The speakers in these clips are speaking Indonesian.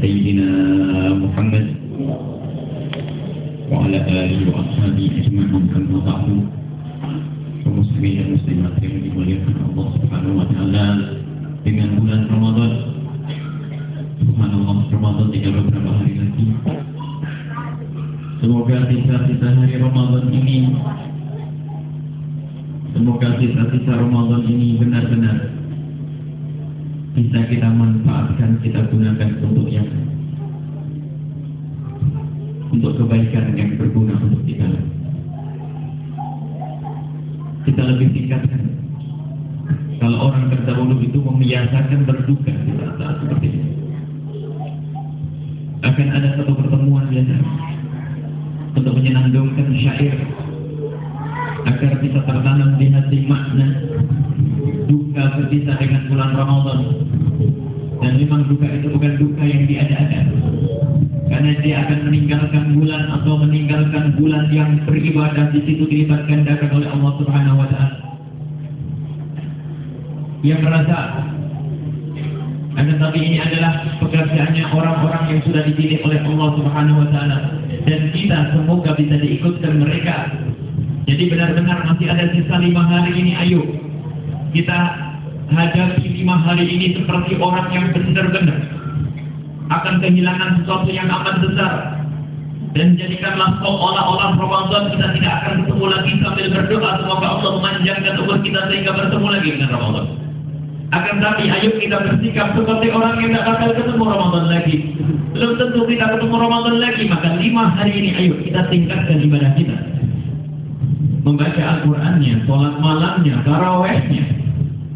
سيدنا محمد وعلى آله وأصحابه أجمعين كما ومسلمين المسلمات dengan bulan Ramadan. Subhanallah Ramadan tinggal beberapa hari lagi? Semoga sisa-sisa hari Ramadan ini Semoga sisa-sisa Ramadan ini benar-benar bisa kita manfaatkan, kita gunakan untuk yang untuk kebaikan yang berguna untuk kita. Kita lebih tingkatkan. Kalau orang terdahulu itu membiasakan berduka di saat seperti ini. Akan ada satu pertemuan biasa untuk menyenangkan syair agar bisa tertanam di hati makna duka berpisah dengan bulan Ramadan di situ dilipat gandakan oleh Allah Subhanahu wa taala. Dia merasa akan ini adalah pekerjaannya orang-orang yang sudah dipilih oleh Allah Subhanahu wa taala dan kita semoga bisa diikutkan mereka. Jadi benar-benar masih ada sisa lima hari ini ayo kita hadapi lima hari ini seperti orang yang benar-benar akan kehilangan sesuatu yang akan besar dan jadikanlah seolah-olah Ramadan kita tidak akan bertemu lagi sambil berdoa semoga Allah memanjangkan umur kita sehingga bertemu lagi dengan Ramadan. Akan tapi ayo kita bersikap seperti orang yang tidak akan ketemu Ramadan lagi. Belum tentu kita ketemu Ramadan lagi, maka lima hari ini ayo kita tingkatkan ibadah kita. Membaca Al-Qur'annya, sholat malamnya, tarawehnya.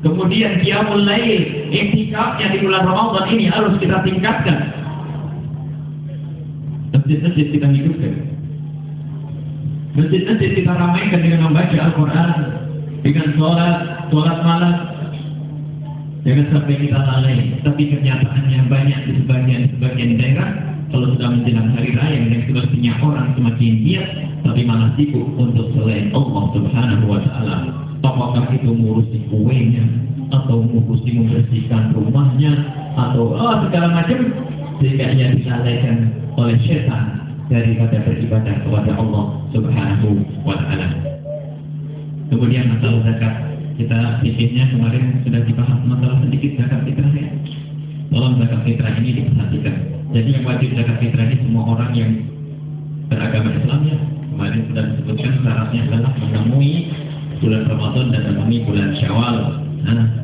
Kemudian qiyamul lail, itikafnya di bulan Ramadan ini harus kita tingkatkan Masjid-masjid kita hidupkan. Masjid-masjid kita ramaikan dengan membaca Al-Quran, dengan sholat, sholat malam. Jangan sampai kita lalai. Tapi kenyataannya banyak di sebagian-sebagian daerah, kalau sudah menjelang hari raya, yang sepertinya orang semakin giat, tapi malah sibuk untuk selain Allah Subhanahu Wa Taala. Apakah itu ngurusi kuenya, atau ngurusi membersihkan rumahnya, atau oh, segala macam sehingga ia disalahkan oleh syaitan daripada beribadah kepada Allah Subhanahu wa taala. Kemudian masalah zakat kita pikirnya kemarin sudah dibahas masalah sedikit zakat fitrah ya. Tolong zakat fitrah ini diperhatikan. Jadi yang wajib zakat fitrah ini semua orang yang beragama Islam ya. Kemarin sudah disebutkan syaratnya adalah menemui bulan Ramadan dan menemui bulan Syawal. Nah,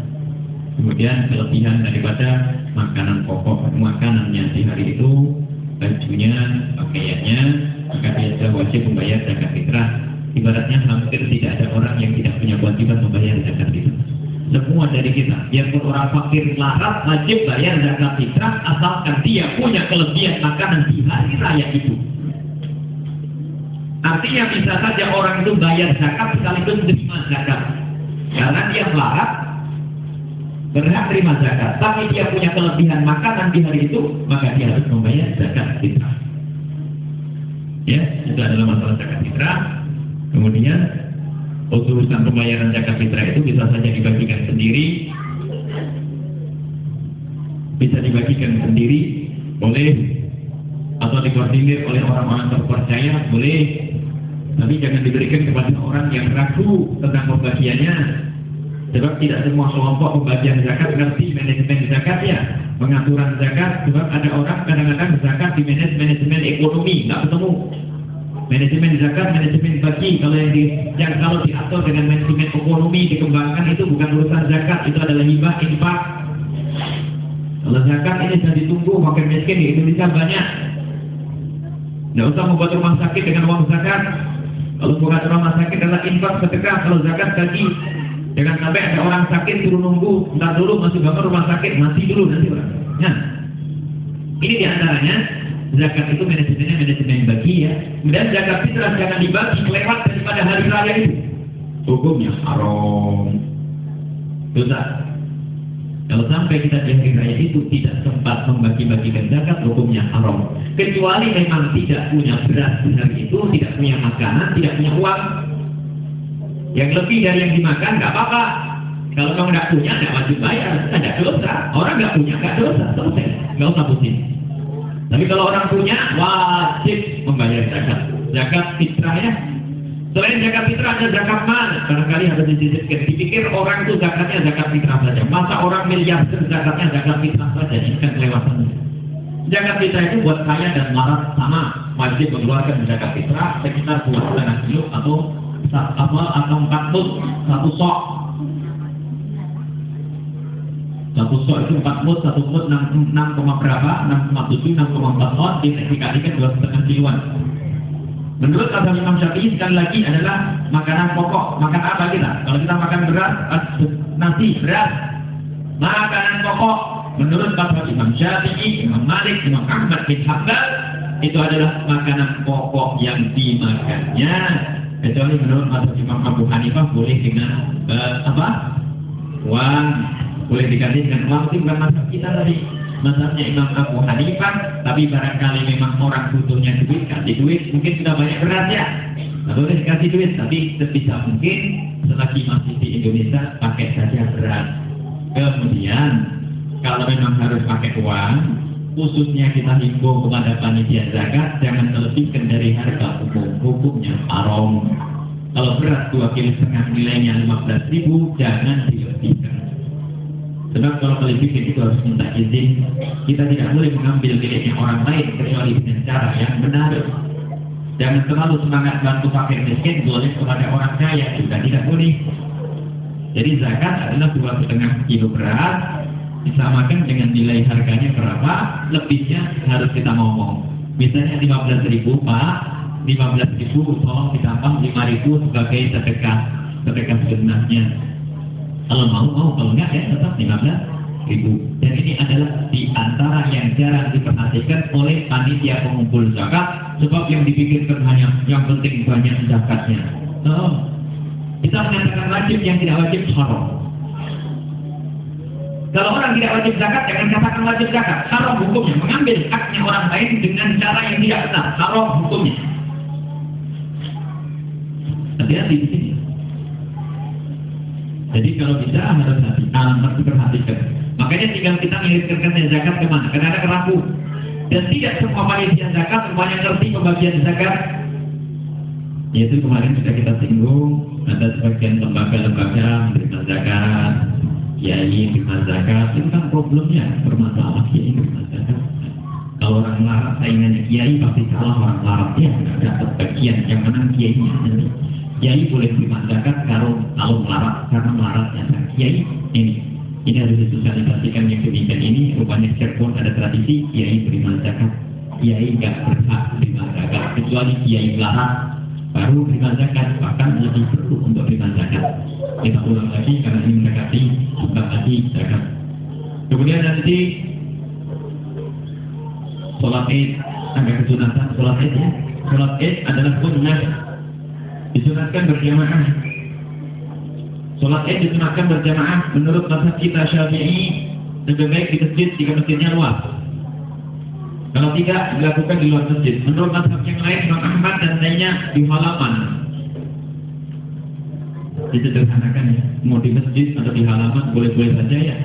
kemudian kelebihan daripada makanan pokok makanannya di hari itu bajunya pakaiannya maka dia wajib membayar zakat fitrah. Ibaratnya hampir tidak ada orang yang tidak punya kewajiban membayar zakat fitrah. Semua dari kita biarpun orang fakir larat wajib bayar zakat fitrah asalkan dia punya kelebihan makanan di hari raya itu. Artinya bisa saja orang itu bayar zakat sekaligus menerima zakat. Karena dia larat berhak terima zakat, tapi dia punya kelebihan makanan di hari itu, maka dia harus membayar zakat fitrah. Ya, itu adalah masalah zakat fitrah. Kemudian urusan pembayaran zakat fitrah itu bisa saja dibagikan sendiri, bisa dibagikan sendiri, boleh atau dikoordinir oleh orang-orang terpercaya, boleh. Tapi jangan diberikan kepada orang yang ragu tentang pembagiannya Sebab tidak semua kelompok pembagian zakat ngerti manajemen zakatnya, pengaturan zakat. Sebab ada orang kadang-kadang zakat di manajemen ekonomi, nggak ketemu. Manajemen zakat, manajemen bagi kalau yang, di, yang kalau diatur dengan manajemen ekonomi dikembangkan itu bukan urusan zakat, itu adalah hibah, infak. Kalau zakat ini sudah ditunggu makin miskin di Indonesia banyak. Tidak usah membuat rumah sakit dengan uang zakat. Kalau bukan rumah sakit adalah infak sedekah, kalau zakat bagi Jangan sampai ada orang sakit suruh nunggu, ntar dulu masih bangun rumah sakit, mati dulu nanti orang. Nah, ini di antaranya zakat itu manajemennya manajemen bagi ya. Kemudian zakat fitrah jangan dibagi kelewat daripada hari raya itu. Hukumnya haram. Dosa. Kalau sampai kita di hari raya itu tidak sempat membagi-bagikan zakat, hukumnya haram. Kecuali memang tidak punya beras di hari itu, tidak punya makanan, tidak punya uang. Yang lebih dari yang dimakan, nggak apa-apa. Kalau kamu nggak punya, nggak wajib bayar, ada dosa. Orang nggak punya, nggak dosa, selesai. Nggak usah pusing. Tapi kalau orang punya, wajib membayar zakat. Zakat fitrah ya. Selain zakat fitrah ada zakat mal. Barangkali harus disisipkan. Dipikir orang itu zakatnya zakat fitrah saja. Masa orang miliarder zakatnya zakat fitrah saja. Ini kan kelewatan. Zakat fitrah itu buat kaya dan marat sama. Wajib mengeluarkan zakat fitrah sekitar dua setengah kilo atau apa atau empat satu sok satu sok itu empat mut, satu mut enam enam koma berapa, enam koma tujuh, enam koma empat mut, dikalikan dua setengah kiloan. Menurut kata Imam Syafi'i sekali lagi adalah makanan pokok. Makan apa kita? Kalau kita makan beras, nasi, beras, makanan pokok. Menurut kata Imam Syafi'i, Imam Malik, Imam Ahmad bin Hanbal, itu adalah makanan pokok yang dimakannya. Kecuali menurut kata Imam Abu Hanifah boleh dengan uh, apa? Uang. Boleh diganti dengan uang. Itu bukan masalah kita tadi. Masalahnya Imam Abu Hanifah tapi barangkali memang orang butuhnya duit kasih duit mungkin sudah banyak beras ya. Nah, boleh dikasih duit tapi sebisa mungkin selagi masih di Indonesia pakai saja beras. Kemudian kalau memang harus pakai uang khususnya kita himbau kepada panitia zakat jangan melebihkan dari harga umum hukumnya haram kalau beras dua kilo setengah nilainya 15 ribu jangan dilebihkan Sebab kalau melebihi itu harus minta izin. Kita tidak boleh mengambil miliknya orang lain kecuali dengan cara yang benar. Jangan terlalu semangat bantu fakir miskin boleh kepada orang kaya juga tidak boleh. Jadi zakat adalah dua setengah kilo beras disamakan dengan nilai harganya berapa, lebihnya harus kita ngomong. Misalnya 15 ribu Pak, 15 ribu tolong ditambah 5 ribu sebagai sedekah sedekah sunnahnya kalau mau, mau. Kalau enggak ya tetap 15 ribu. Dan ini adalah di antara yang jarang diperhatikan oleh panitia pengumpul zakat. Sebab yang dipikirkan hanya yang penting banyak zakatnya. Oh, kita menyatakan wajib yang tidak wajib haram. Kalau orang tidak wajib zakat, jangan katakan wajib zakat. Haram hukumnya. Mengambil haknya orang lain dengan cara yang tidak benar. Haram hukumnya. Hati-hati di sini. Jadi kalau bisa harus hati, harus diperhatikan. Makanya tinggal kita mengirimkan zakat ke mana? Karena ada kerapu. Dan tidak semua panitia zakat semuanya ngerti pembagian zakat. Yaitu kemarin sudah kita singgung ada sebagian lembaga-lembaga menerima zakat, kiai menerima zakat. Itu kan problemnya bermasalah kiai menerima zakat. Kalau orang larat saingannya kiai pasti kalah orang larat ya dapat bagian yang menang kiainya nanti. Kiai boleh terima zakat kalau kalau melarat karena melaratnya Kiai ini ini harus disosialisasikan yang demikian ini rupanya Cirebon ada tradisi Kiai terima zakat Kiai nggak berhak terima zakat kecuali Kiai melarat baru terima zakat bahkan lebih perlu untuk terima zakat kita ulang lagi karena ini mendekati bukan lagi zakat kemudian nanti sholat id agak kesunatan sholat id ya sholat id adalah sunnah disunatkan berjamaah. Sholat id disunatkan berjamaah menurut mazhab kita Syafi'i lebih baik di masjid jika masjidnya luas. Kalau tidak dilakukan di luar masjid. Menurut mazhab yang lain Imam Ahmad dan lainnya di halaman. Disederhanakan ya. Mau di masjid atau di halaman boleh-boleh saja ya.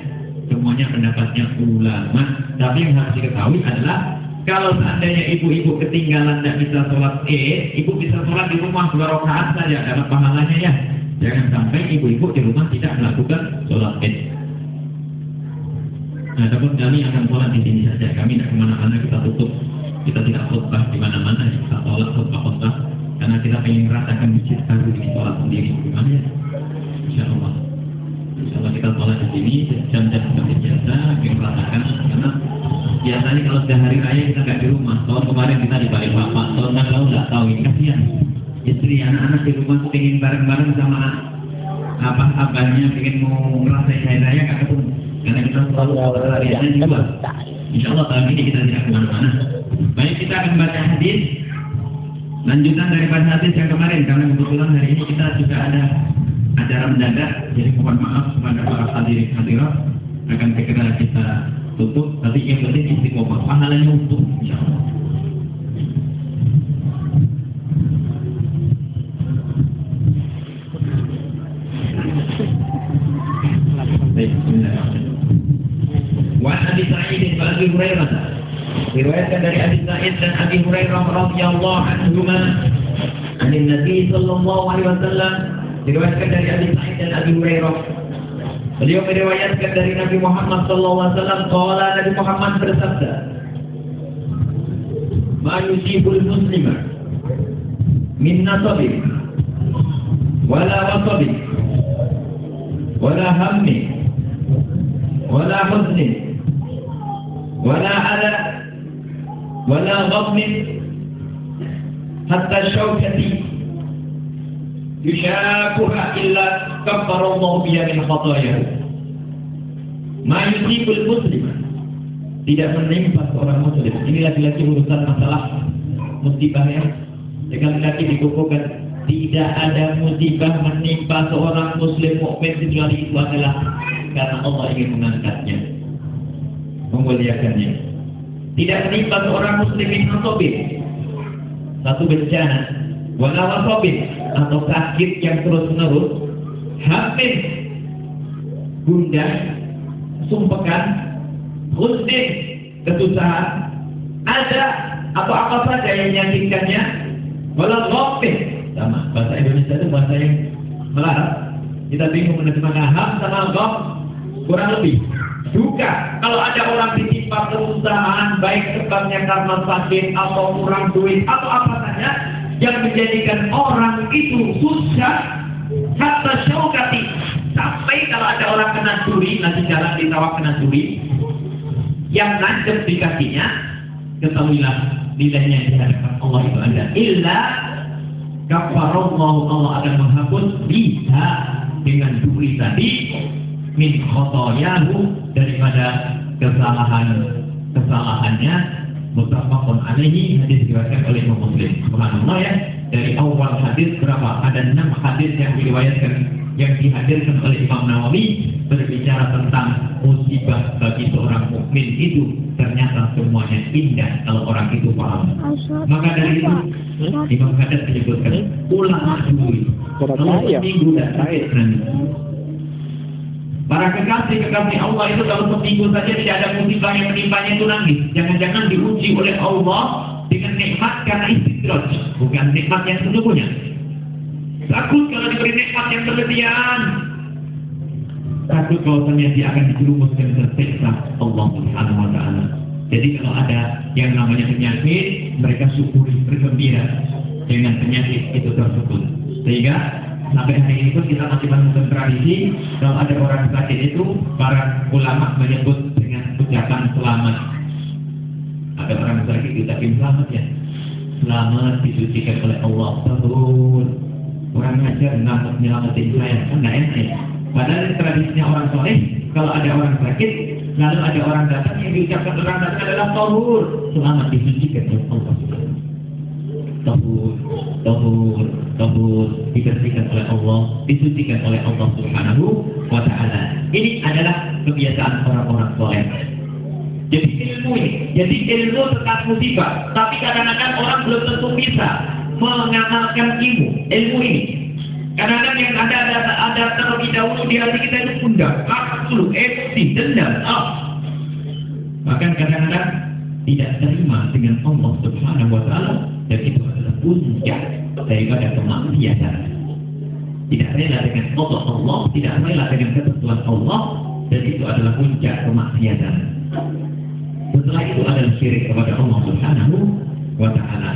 Semuanya pendapatnya ulama. Tapi yang harus diketahui adalah kalau seandainya ibu-ibu ketinggalan tidak bisa sholat id, ibu bisa sholat di rumah dua rakaat saja dapat pahalanya ya. Jangan sampai ibu-ibu di rumah tidak melakukan sholat id. Nah, dapat kami akan sholat di sini saja. Kami tidak ke mana-mana kita tutup. Kita tidak khutbah di mana-mana. Kita sholat khutbah khutbah karena kita ingin merasakan masjid baru di sholat sendiri. Gimana ya? Insya Allah. Insya Allah kita sholat di sini jam-jam seperti biasa, kita merasakan karena biasanya kalau sudah hari raya kita nggak di rumah. Tahun kemarin kita di Bali Bapak, tahun lalu nggak tahu ini kasihan. Istri anak-anak di rumah ingin bareng-bareng sama apa abahnya ingin mau merasakan hari raya nggak ketemu karena kita selalu sholat hariannya di luar. Insya Allah tahun ini kita tidak ke mana-mana. Baik kita akan baca hadis lanjutan daripada hadis yang kemarin karena kebetulan hari ini kita juga ada acara mendadak jadi mohon maaf kepada para hadirin hadirat akan segera kita diriwayatkan dari Abi Sa'id dan Abi Hurairah Beliau meriwayatkan dari Nabi Muhammad sallallahu alaihi wasallam qala Nabi Muhammad bersabda Ma yusibul muslima min nasabin wala wasabin wala hammin wala huznin wala ala ولا غضن حتى الشوكة yushakuha illa kafarallahu biya min khataya muslim tidak menimpa seorang muslim. Ini lagi-lagi urusan masalah musibah ya. Dengan laki dikukuhkan tidak ada musibah menimpa seorang muslim mukmin kecuali itu adalah karena Allah ingin mengangkatnya. Memuliakannya. Tidak menimpa seorang muslim yang satu bencana wala wasobin atau sakit yang terus menerus hamil gundah sumpekan husnin kesusahan ada atau apa saja yang menyakitkannya wala ghafir sama bahasa Indonesia itu bahasa yang melarat. Kita bingung menerjemahkan ham sama ghaf kurang lebih. Duka kalau ada orang ditimpa kesusahan baik sebabnya karena sakit atau kurang duit atau apa saja yang menjadikan orang itu susah hatta syaukati sampai kalau ada orang kena curi nanti jalan di sawah kena curi yang nancep di kakinya ketahuilah nilainya di hadapan Allah itu ada. Illa kafarallahu Allah akan menghapus bisa dengan duri tadi min khotoyahu daripada kesalahan kesalahannya mutafakun alaihi hadis diriwayatkan oleh Imam Muslim. Subhanallah ya. Dari awal hadis berapa? Ada enam hadis yang diriwayatkan yang dihadirkan oleh Imam Nawawi berbicara tentang musibah bagi seorang mukmin itu ternyata semuanya indah kalau orang itu paham. Maka dari itu Imam Haddad menyebutkan ulama dulu kalau seminggu dan terakhir Para kekasih-kekasih Allah itu dalam seminggu saja tidak ada musibah yang menimpanya itu nangis. Jangan-jangan diuji oleh Allah dengan nikmat karena istidraj, bukan nikmat yang sesungguhnya. Takut kalau diberi nikmat yang berlebihan. Takut bahwasanya dia akan dijerumuskan ke siksa Allah Subhanahu wa taala. Jadi kalau ada yang namanya penyakit, mereka syukuri, bergembira dengan penyakit itu tersebut. Sehingga sampai hari ini pun kita masih menemukan tradisi. Kalau ada orang sakit itu para ulama menyebut dengan ucapan selamat. Ada orang sakit kita selamat ya. Selamat disucikan oleh Allah. Terus orang ngajar nggak nyelamatin saya. Kan nggak enak ya. Padahal tradisinya orang soleh kalau ada orang sakit lalu ada orang datang yang diucapkan orang datang adalah tahur. Selamat disucikan oleh Allah tahur tahur tahur dibersihkan oleh Allah disucikan oleh Allah Subhanahu wa taala. Ini adalah kebiasaan orang-orang soleh. Jadi ilmu ini jadi ilmu tentang musibah. Tapi kadang-kadang orang belum tentu bisa mengamalkan ilmu ilmu ini. Kadang-kadang yang ada ada ada terlebih dahulu di hati kita itu pundak dulu emosi dendam ah. bahkan kadang-kadang tidak terima dengan Allah Subhanahu wa taala dan itu adalah puncak daripada kemaksiatan. Tidak rela dengan Allah Allah, tidak rela dengan ketentuan Allah, dan itu adalah puncak kemaksiatan. Setelah itu adalah syirik kepada Allah Subhanahu wa taala.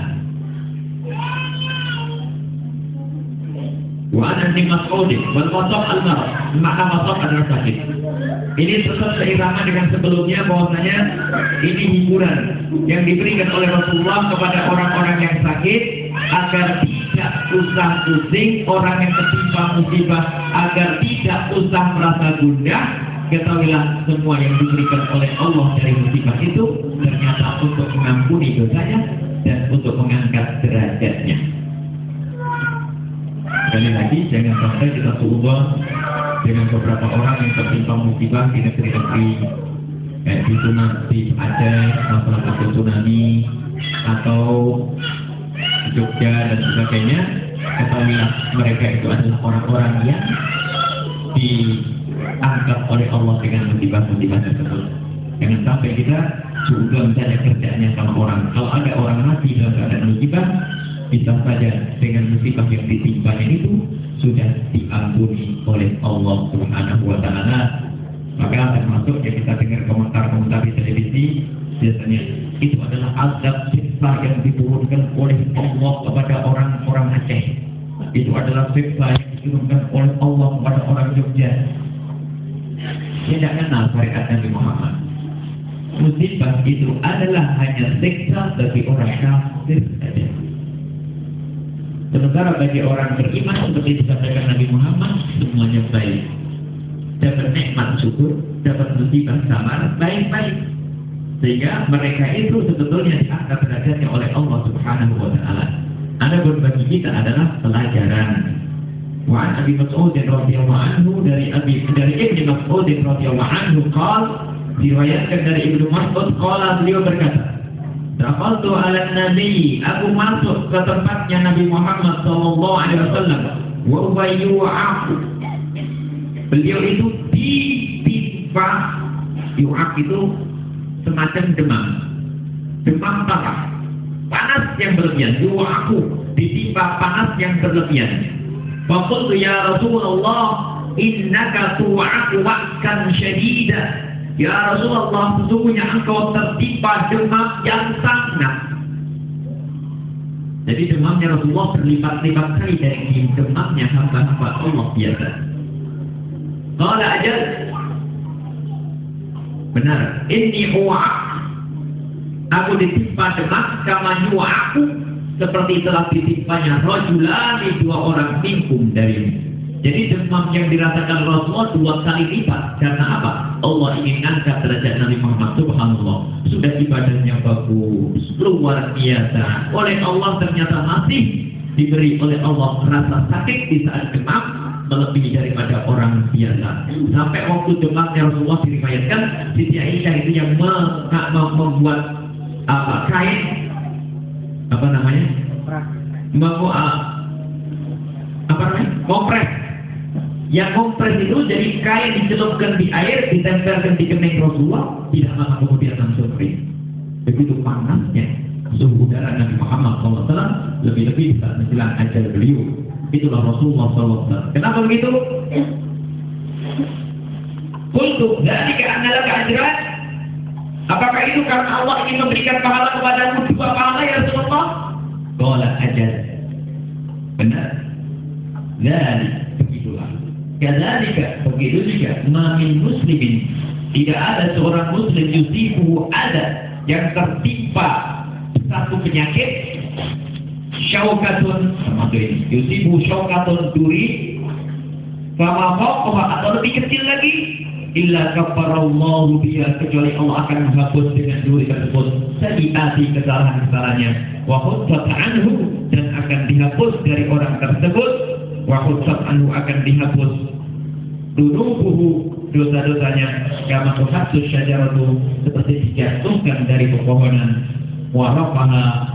Wa ni mas'udin wal masab al marad. Maka masab adalah sakit. Ini tetap seirangan dengan sebelumnya bahwasanya ini hiburan yang diberikan oleh Rasulullah kepada orang-orang yang sakit agar tidak usah pusing orang yang ketimpa musibah agar tidak usah merasa gundah ketahuilah semua yang diberikan oleh Allah dari musibah itu ternyata untuk mengampuni dosanya dan untuk mengangkat derajatnya. Sekali lagi, jangan sampai kita seubah dengan beberapa orang yang tertimpa musibah di negeri-negeri kayak di di Aceh, masalah kasus tsunami atau Jogja dan sebagainya. Ketahuilah mereka itu adalah orang-orang yang diangkat oleh Allah dengan musibah-musibah tersebut. Jangan sampai kita juga mencari kerjaannya sama orang. Kalau ada orang mati dalam keadaan musibah, bisa saja dengan musibah yang ditimpanya itu sudah diampuni oleh Allah Subhanahu wa taala. Maka termasuk yang kita dengar komentar-komentar di televisi biasanya itu adalah azab siksa yang diturunkan oleh Allah kepada orang-orang Aceh. Itu adalah siksa yang diturunkan oleh Allah kepada orang Jogja. Tidak kenal syariat Nabi Muhammad. Musibah itu adalah hanya siksa bagi orang kafir saja. Sementara bagi orang beriman seperti disampaikan Nabi Muhammad semuanya baik. Dapat nikmat syukur, dapat musibah samar, baik-baik. Sehingga mereka itu sebetulnya diangkat derajatnya oleh Allah Subhanahu wa taala. Ada bagi kita adalah pelajaran. Wa Abi Mas'ud radhiyallahu anhu dari Abi dari Ibnu Mas'ud radhiyallahu anhu qala diriwayatkan dari Ibnu Mas'ud qala beliau berkata Dakhaltu ala Nabi, aku masuk ke tempatnya Nabi Muhammad sallallahu alaihi wasallam. Wa aku. Beliau itu ditimpa yu'aq itu semacam demam. Demam parah. Panas yang berlebihan. aku ditimpa panas yang berlebihan. Faqultu ya Rasulullah, innaka tu'aqu wa'kan syadida. Ya Rasulullah, sesungguhnya engkau tertimpa demam yang sangat. Jadi demamnya Rasulullah berlipat-lipat kali dari demamnya hamba-hamba Allah biasa. Kalau aja benar, ini huwa. Aku ditimpa demam kama aku seperti telah ditimpanya rojulani dua orang minkum dari jadi demam yang dirasakan Rasulullah dua kali lipat. Karena apa? Allah ingin angkat derajat Nabi Muhammad Subhanallah. Sudah ibadahnya bagus, luar biasa. Oleh Allah ternyata masih diberi oleh Allah rasa sakit di saat demam melebihi daripada orang biasa. Sampai waktu demamnya Rasulullah diriwayatkan, Siti Aisyah itu yang membuat apa kain apa namanya? Membuat apa namanya? Kompres yang kompres itu jadi kain dicelupkan di air, ditempelkan di kening Rasulullah, tidak lama kemudian langsung kering. Begitu panasnya suhu udara Nabi Muhammad SAW lebih-lebih saat menjelang ajal beliau. Itulah Rasulullah SAW. Kenapa begitu? Kultu, dari keandalan keajaran Apakah itu karena Allah ingin memberikan pahala kepadamu dua pahala ya Rasulullah? Qala ajal. Benar. Dari. Kadzalika begitu juga mamin muslimin. Tidak ada seorang muslim yusifu ada yang tertimpa satu penyakit syaukatun sama ini. Yusifu syaukatun duri sama fawqaha atau lebih kecil lagi. Illa kafarallahu biha kecuali Allah akan menghapus dengan duri tersebut. Sadiati kesalahan-kesalahannya. Wa anhu dan akan dihapus dari orang tersebut wa anhu akan dihapus. Dunubuhu dosa-dosanya. Kama tuhatsu syajaratu seperti dijatuhkan dari pepohonan warafaha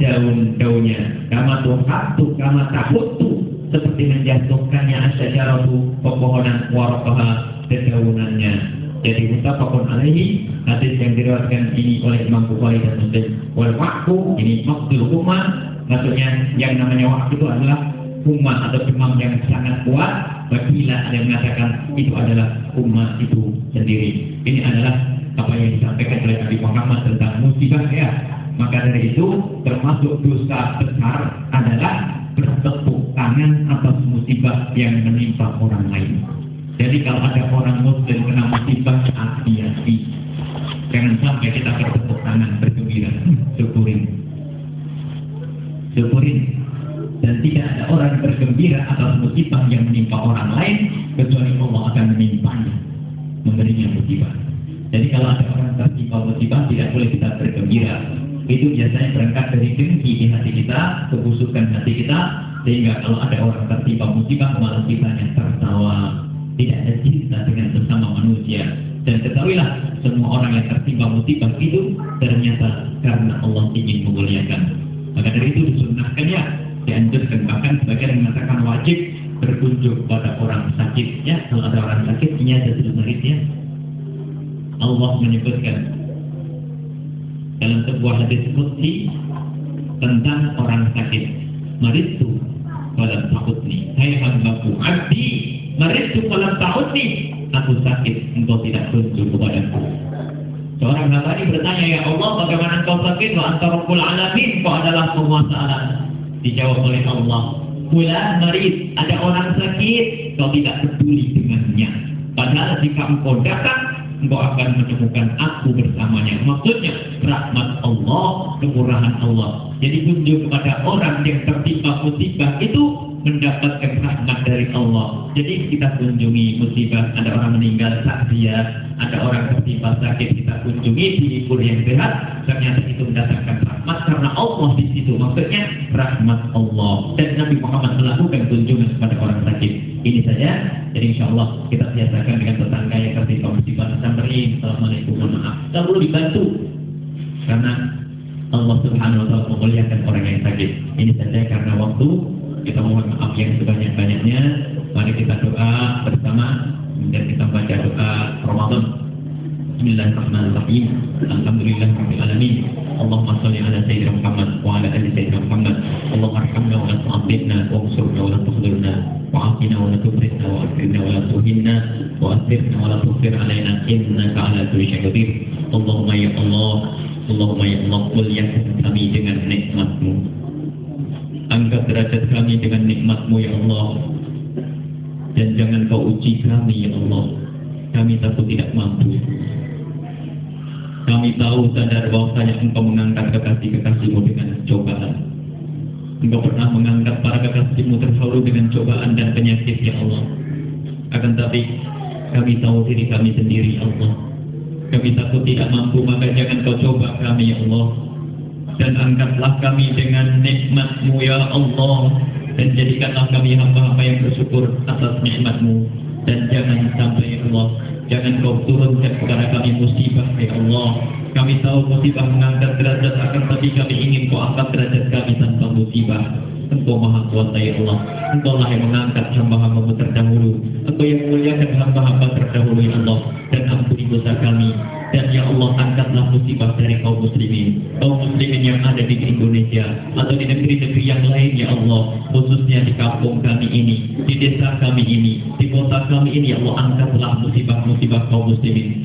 daun-daunnya. Kama tuhatsu kama tahutu seperti menjatuhkannya asyajaratu pepohonan warafaha daunannya. Jadi mutafakun alaihi hadis yang diriwayatkan ini oleh Imam Bukhari dan Muslim. Wal waktu ini maksudul umat maksudnya yang namanya waktu itu adalah umat atau demam yang sangat kuat Bagilah ada yang mengatakan itu adalah umat itu sendiri ini adalah apa yang disampaikan oleh Nabi Muhammad tentang musibah ya maka dari itu termasuk dosa besar adalah bertepuk tangan atas musibah yang menimpa orang lain. Jadi kalau ada orang muslim kena musibah, hati-hati. Jangan sampai kita bertepuk tangan bergembira, syukurin. Syukurin. Dan tidak ada orang bergembira atas musibah yang menimpa orang lain, kecuali Allah akan menimpanya, memberinya musibah. Jadi kalau ada orang tertimpa musibah, tidak boleh kita bergembira. Itu biasanya berangkat dari dengki di hati kita, kebusukan hati kita, sehingga kalau ada orang tertimpa musibah, malah sakit engkau tidak kunjung kepadaku Seorang hamba ini bertanya, Ya Allah, bagaimana engkau sakit? Wa anta rabbul alamin, kau adalah penguasa alam. Dijawab oleh Allah, Fulan marid, ada orang sakit, kau tidak peduli dengannya. Padahal jika engkau datang, engkau akan menemukan aku bersamanya. Maksudnya, rahmat Allah, kemurahan Allah. Jadi kunjung kepada orang yang tertimpa musibah itu mendapatkan rahmat dari Allah. Jadi kita kunjungi musibah, ada orang meninggal takziah, ada orang tertimpa sakit kita kunjungi di libur yang sehat, ternyata itu mendatangkan rahmat karena Allah di situ. Maksudnya rahmat Allah. Dan Nabi Muhammad melakukan kunjungan kepada orang sakit. Ini saja. Jadi insya Allah kita biasakan dengan tetangga yang tertimpa musibah. Sampai Assalamualaikum maaf. Kita perlu dibantu karena Allah Subhanahu Wa Taala memuliakan orang yang sakit. Ini saja karena waktu kita mohon maaf yang sebanyak-banyaknya. Mari kita doa bersama dan kita baca doa Ramadan. Bismillahirrahmanirrahim. Engkau pernah mengangkat para kekasihmu terdahulu dengan cobaan dan penyakit ya Allah. Akan tapi kami tahu diri kami sendiri ya Allah. Kami takut tidak mampu maka jangan kau coba kami ya Allah. Dan angkatlah kami dengan nikmatmu ya Allah. Dan jadikanlah kami hamba-hamba yang bersyukur atas nikmatmu. Dan jangan sampai ya Allah Jangan kau turunkan kepada kami musibah, ya Allah. Kami tahu musibah mengangkat derajat, akan tapi kami ingin kau angkat derajat kami tanpa musibah. Engkau maha kuasa ya Allah. Engkau lah yang mengangkat hamba-hambamu terdahulu. Engkau yang muliakan hamba-hamba terdahulu ya Allah. Dan ampuni dosa kami. Dan ya Allah angkatlah musibah dari kaum muslimin. Kaum muslimin yang ada di Indonesia. Atau di negeri-negeri yang lain ya Allah. Khususnya di kampung kami ini. Di desa kami ini. Di kota kami ini ya Allah. Angkatlah musibah-musibah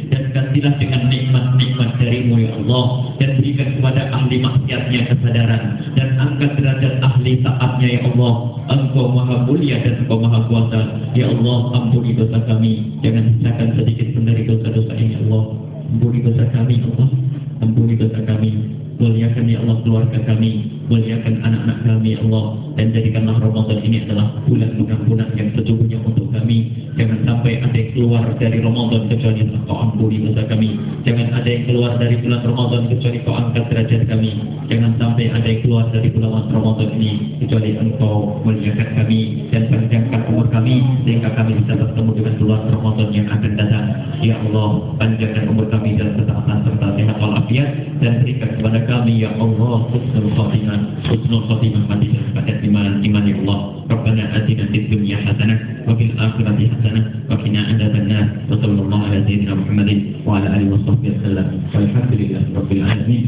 bertemu dengan bulan Ramadan yang akan datang. Ya Allah panjangkan umur kami dalam ketaatan serta sehat walafiat Dan berikan kepada kami Ya Allah husnul khatimah Husnul khatimah mati dalam iman iman ya Allah. Rabbana atina fid dunya hasanah Wa fil akhirati hasanah Wa qina adzabannar. Wa sallallahu ala sayyidina Muhammadin Wa ala alihi wa sahbihi wasallam Walhamdulillah Rabbil alamin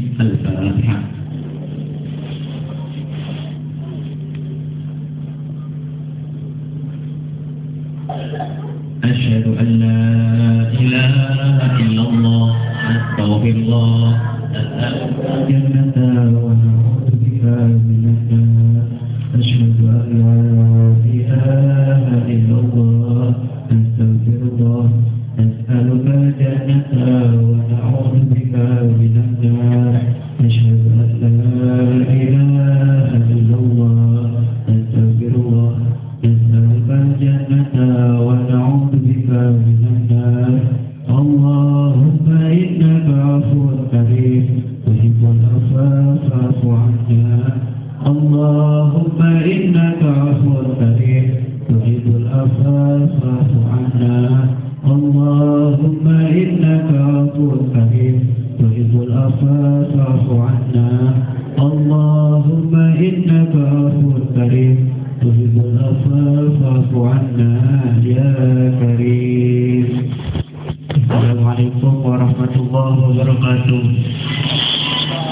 ونعوذ بك من النار